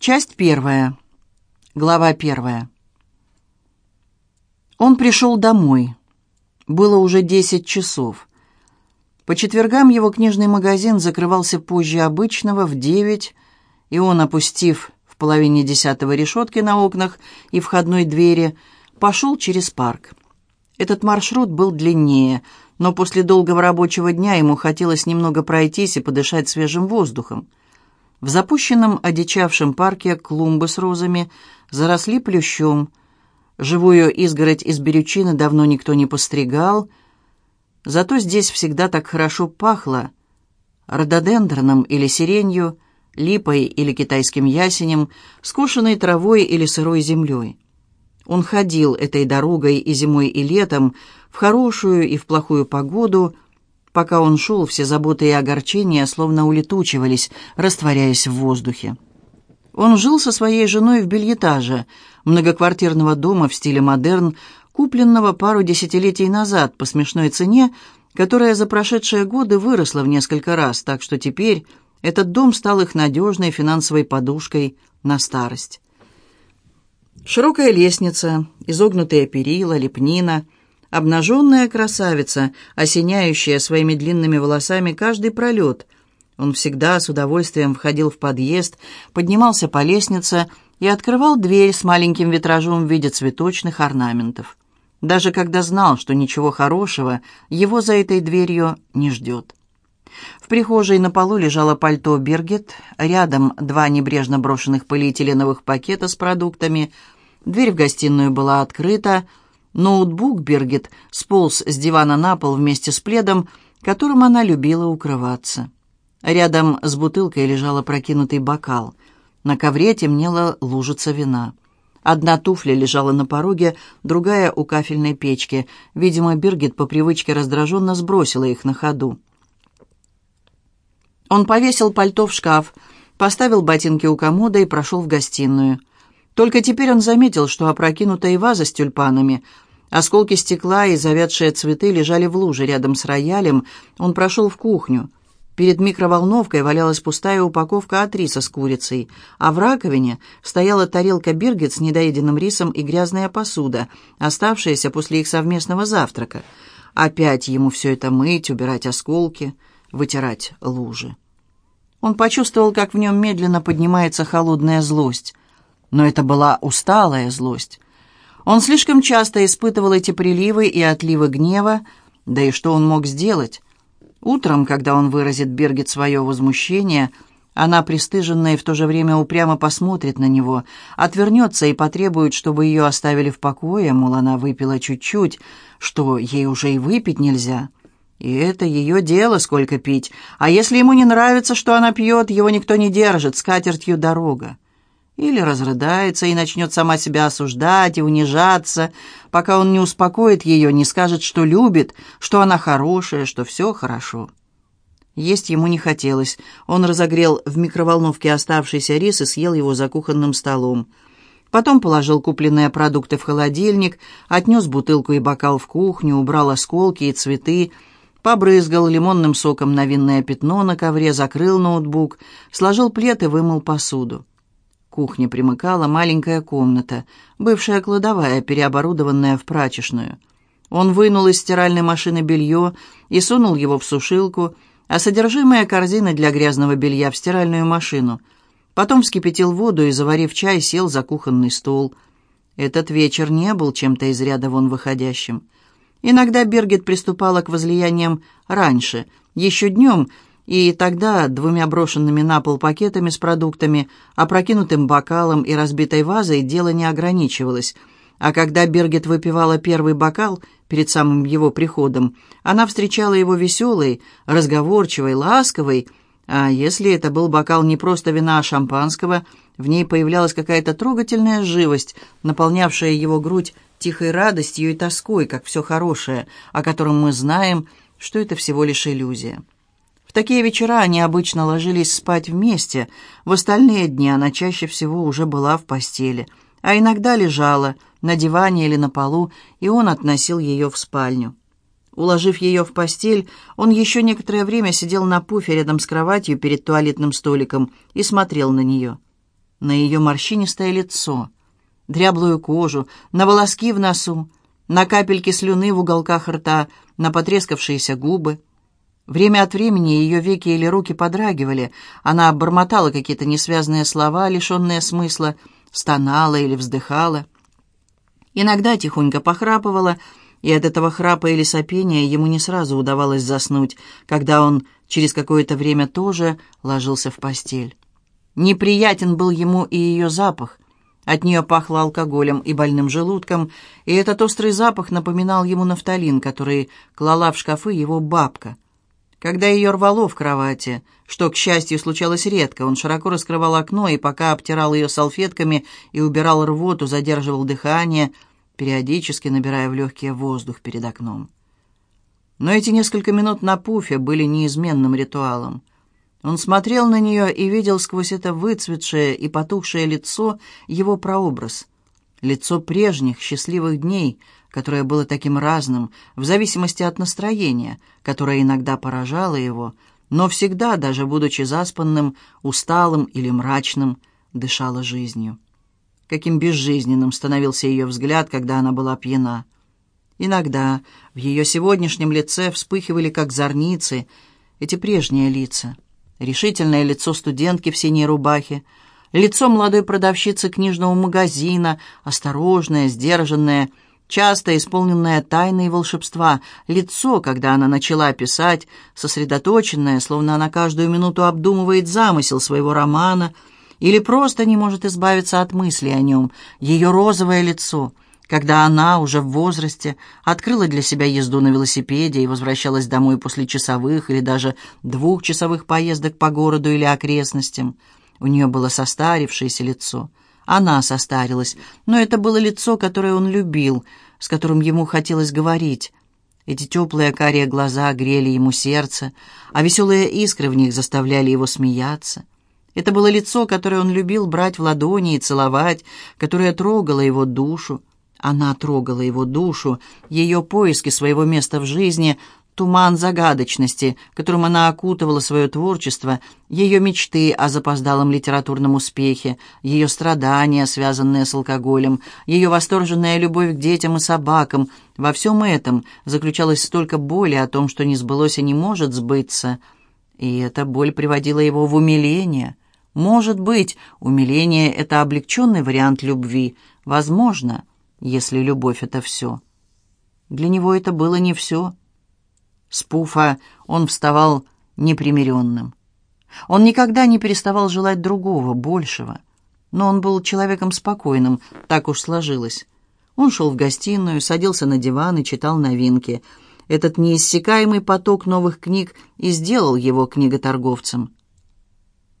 Часть первая. Глава первая. Он пришел домой. Было уже десять часов. По четвергам его книжный магазин закрывался позже обычного, в девять, и он, опустив в половине десятого решетки на окнах и входной двери, пошел через парк. Этот маршрут был длиннее, но после долгого рабочего дня ему хотелось немного пройтись и подышать свежим воздухом. В запущенном одичавшем парке клумбы с розами заросли плющом. Живую изгородь из берючины давно никто не постригал. Зато здесь всегда так хорошо пахло рододендроном или сиренью, липой или китайским ясенем, скошенной травой или сырой землей. Он ходил этой дорогой и зимой, и летом, в хорошую и в плохую погоду – Пока он шел, все заботы и огорчения словно улетучивались, растворяясь в воздухе. Он жил со своей женой в бельетаже, многоквартирного дома в стиле модерн, купленного пару десятилетий назад по смешной цене, которая за прошедшие годы выросла в несколько раз, так что теперь этот дом стал их надежной финансовой подушкой на старость. Широкая лестница, изогнутые перила, лепнина — обнаженная красавица, осеняющая своими длинными волосами каждый пролет. Он всегда с удовольствием входил в подъезд, поднимался по лестнице и открывал дверь с маленьким витражом в виде цветочных орнаментов. Даже когда знал, что ничего хорошего его за этой дверью не ждет. В прихожей на полу лежало пальто Бергет, рядом два небрежно брошенных полиэтиленовых пакета с продуктами. Дверь в гостиную была открыта, Ноутбук Бергет сполз с дивана на пол вместе с пледом, которым она любила укрываться. Рядом с бутылкой лежал опрокинутый бокал. На ковре темнела лужица вина. Одна туфля лежала на пороге, другая у кафельной печки. Видимо, Бергет по привычке раздраженно сбросила их на ходу. Он повесил пальто в шкаф, поставил ботинки у комода и прошел в гостиную. Только теперь он заметил, что опрокинутая ваза с тюльпанами, осколки стекла и завядшие цветы лежали в луже рядом с роялем. Он прошел в кухню. Перед микроволновкой валялась пустая упаковка от риса с курицей, а в раковине стояла тарелка биргет с недоеденным рисом и грязная посуда, оставшаяся после их совместного завтрака. Опять ему все это мыть, убирать осколки, вытирать лужи. Он почувствовал, как в нем медленно поднимается холодная злость но это была усталая злость. Он слишком часто испытывал эти приливы и отливы гнева, да и что он мог сделать? Утром, когда он выразит Бергет свое возмущение, она, пристыженная и в то же время упрямо посмотрит на него, отвернется и потребует, чтобы ее оставили в покое, мол, она выпила чуть-чуть, что ей уже и выпить нельзя. И это ее дело, сколько пить. А если ему не нравится, что она пьет, его никто не держит, с катертью дорога. Или разрыдается и начнет сама себя осуждать и унижаться, пока он не успокоит ее, не скажет, что любит, что она хорошая, что все хорошо. Есть ему не хотелось. Он разогрел в микроволновке оставшийся рис и съел его за кухонным столом. Потом положил купленные продукты в холодильник, отнес бутылку и бокал в кухню, убрал осколки и цветы, побрызгал лимонным соком на винное пятно на ковре, закрыл ноутбук, сложил плед и вымыл посуду кухне примыкала маленькая комната, бывшая кладовая, переоборудованная в прачечную. Он вынул из стиральной машины белье и сунул его в сушилку, а содержимое корзины для грязного белья в стиральную машину. Потом вскипятил воду и, заварив чай, сел за кухонный стол. Этот вечер не был чем-то из ряда вон выходящим. Иногда Бергет приступала к возлияниям раньше, еще днем, и тогда двумя брошенными на пол пакетами с продуктами, опрокинутым бокалом и разбитой вазой дело не ограничивалось. А когда Бергет выпивала первый бокал перед самым его приходом, она встречала его веселой, разговорчивой, ласковой, а если это был бокал не просто вина, а шампанского, в ней появлялась какая-то трогательная живость, наполнявшая его грудь тихой радостью и тоской, как все хорошее, о котором мы знаем, что это всего лишь иллюзия. В такие вечера они обычно ложились спать вместе, в остальные дни она чаще всего уже была в постели, а иногда лежала на диване или на полу, и он относил ее в спальню. Уложив ее в постель, он еще некоторое время сидел на пуфе рядом с кроватью перед туалетным столиком и смотрел на нее. на ее морщинистое лицо, дряблую кожу, на волоски в носу, на капельки слюны в уголках рта, на потрескавшиеся губы. Время от времени ее веки или руки подрагивали, она бормотала какие-то несвязные слова, лишенные смысла, стонала или вздыхала. Иногда тихонько похрапывала, и от этого храпа или сопения ему не сразу удавалось заснуть, когда он через какое-то время тоже ложился в постель. Неприятен был ему и ее запах. От нее пахло алкоголем и больным желудком, и этот острый запах напоминал ему нафталин, который клала в шкафы его бабка. Когда ее рвало в кровати, что, к счастью, случалось редко, он широко раскрывал окно и пока обтирал ее салфетками и убирал рвоту, задерживал дыхание, периодически набирая в легкие воздух перед окном. Но эти несколько минут на пуфе были неизменным ритуалом. Он смотрел на нее и видел сквозь это выцветшее и потухшее лицо его прообраз. Лицо прежних счастливых дней, которое было таким разным, в зависимости от настроения, которое иногда поражало его, но всегда, даже будучи заспанным, усталым или мрачным, дышало жизнью. Каким безжизненным становился ее взгляд, когда она была пьяна. Иногда в ее сегодняшнем лице вспыхивали, как зорницы, эти прежние лица — решительное лицо студентки в синей рубахе, лицо молодой продавщицы книжного магазина, осторожное, сдержанное, часто исполненное тайны и волшебства, лицо, когда она начала писать, сосредоточенное, словно она каждую минуту обдумывает замысел своего романа или просто не может избавиться от мыслей о нем, ее розовое лицо — когда она, уже в возрасте, открыла для себя езду на велосипеде и возвращалась домой после часовых или даже двухчасовых поездок по городу или окрестностям. У нее было состарившееся лицо. Она состарилась, но это было лицо, которое он любил, с которым ему хотелось говорить. Эти теплые карие глаза грели ему сердце, а веселые искры в них заставляли его смеяться. Это было лицо, которое он любил брать в ладони и целовать, которое трогало его душу. Она трогала его душу, ее поиски своего места в жизни, туман загадочности, которым она окутывала свое творчество, ее мечты о запоздалом литературном успехе, ее страдания, связанные с алкоголем, ее восторженная любовь к детям и собакам. Во всем этом заключалось столько боли о том, что не сбылось и не может сбыться. И эта боль приводила его в умиление. Может быть, умиление — это облегченный вариант любви. Возможно — если любовь — это все. Для него это было не все. С пуфа он вставал непримиренным. Он никогда не переставал желать другого, большего. Но он был человеком спокойным, так уж сложилось. Он шел в гостиную, садился на диван и читал новинки. Этот неиссякаемый поток новых книг и сделал его книготорговцем.